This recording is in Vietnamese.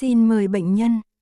Xin mời bệnh nhân.